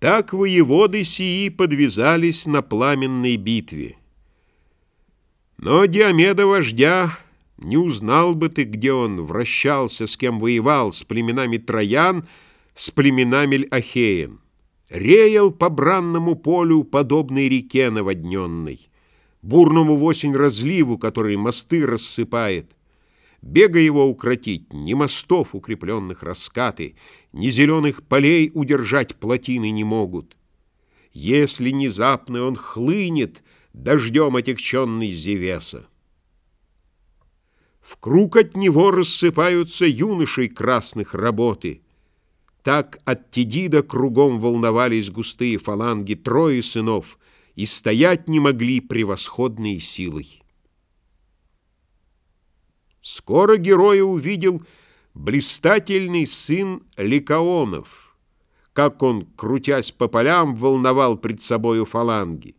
Так воеводы сии подвязались на пламенной битве. Но Диомеда вождя не узнал бы ты, где он вращался, с кем воевал, с племенами Троян, с племенами Ахеен. Реял по бранному полю, подобной реке наводненной, бурному в осень разливу, который мосты рассыпает. Бега его укротить, ни мостов, укрепленных раскаты, ни зеленых полей удержать плотины не могут. Если внезапно он хлынет, дождем отягченный Зевеса. В круг от него рассыпаются юношей красных работы. Так от Тедида кругом волновались густые фаланги трое сынов и стоять не могли превосходной силой. Скоро героя увидел блистательный сын Ликаонов, как он, крутясь по полям, волновал пред собою фаланги.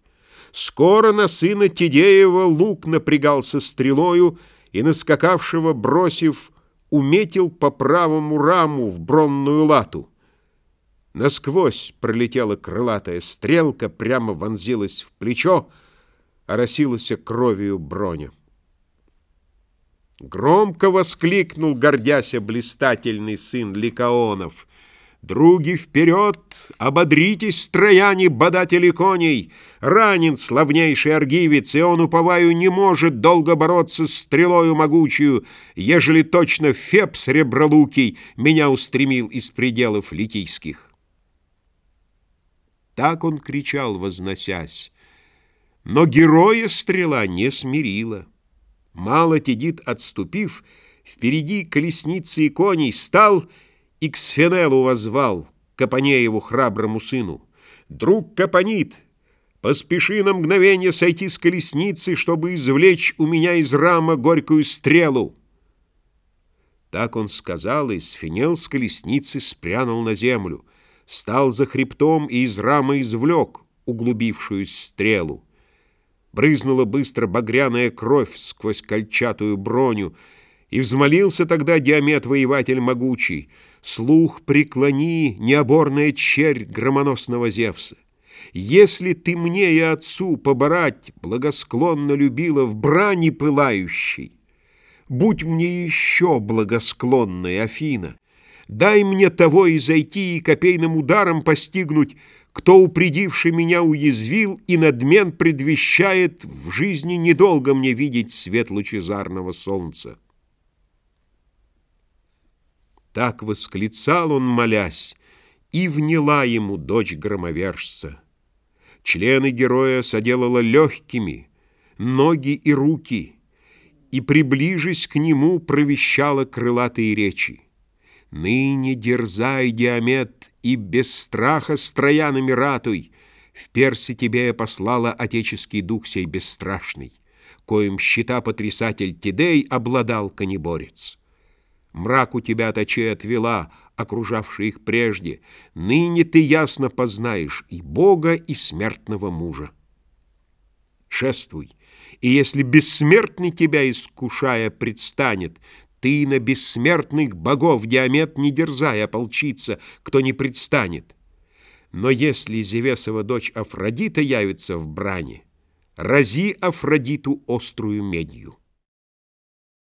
Скоро на сына Тидеева лук напрягался стрелою, и, наскакавшего, бросив, уметил по правому раму в бронную лату. Насквозь пролетела крылатая стрелка, прямо вонзилась в плечо, оросилась кровью броня. Громко воскликнул, гордяся блистательный сын Ликаонов. «Други, вперед! Ободритесь, строяне, бодатели коней! Ранен славнейший аргивец, и он, уповаю, не может долго бороться с стрелою могучую, ежели точно Феб сребролукий меня устремил из пределов литийских». Так он кричал, возносясь, но героя стрела не смирила. Мало Тедит, отступив, впереди колесницы и коней стал и к Сфенелу возвал, Капонееву храброму сыну. «Друг Капонит, поспеши на мгновение сойти с колесницы, чтобы извлечь у меня из рама горькую стрелу». Так он сказал, и Сфенел с колесницы спрянул на землю, стал за хребтом и из рамы извлек углубившуюся стрелу. Брызнула быстро багряная кровь сквозь кольчатую броню, и взмолился тогда Диамет, воеватель могучий, «Слух преклони, необорная черь громоносного Зевса! Если ты мне и отцу поборать благосклонно любила в брани пылающей, будь мне еще благосклонной, Афина, дай мне того и зайти и копейным ударом постигнуть, кто, упредивший меня, уязвил, и надмен предвещает в жизни недолго мне видеть свет лучезарного солнца. Так восклицал он, молясь, и вняла ему дочь громовержца. Члены героя соделала легкими, ноги и руки, и, приближись к нему, провещала крылатые речи. Ныне дерзай, Диамет, и без страха с троянами ратуй. В Персе тебе послала отеческий дух сей бесстрашный, коим щита потрясатель Тидей обладал конеборец. Мрак у тебя от очей отвела, окружавший их прежде. Ныне ты ясно познаешь и Бога, и смертного мужа. Шествуй, и если бессмертный тебя, искушая, предстанет, ты на бессмертных богов, Диамет, не дерзай ополчиться, кто не предстанет. Но если Зевесова дочь Афродита явится в бране, рази Афродиту острую медью.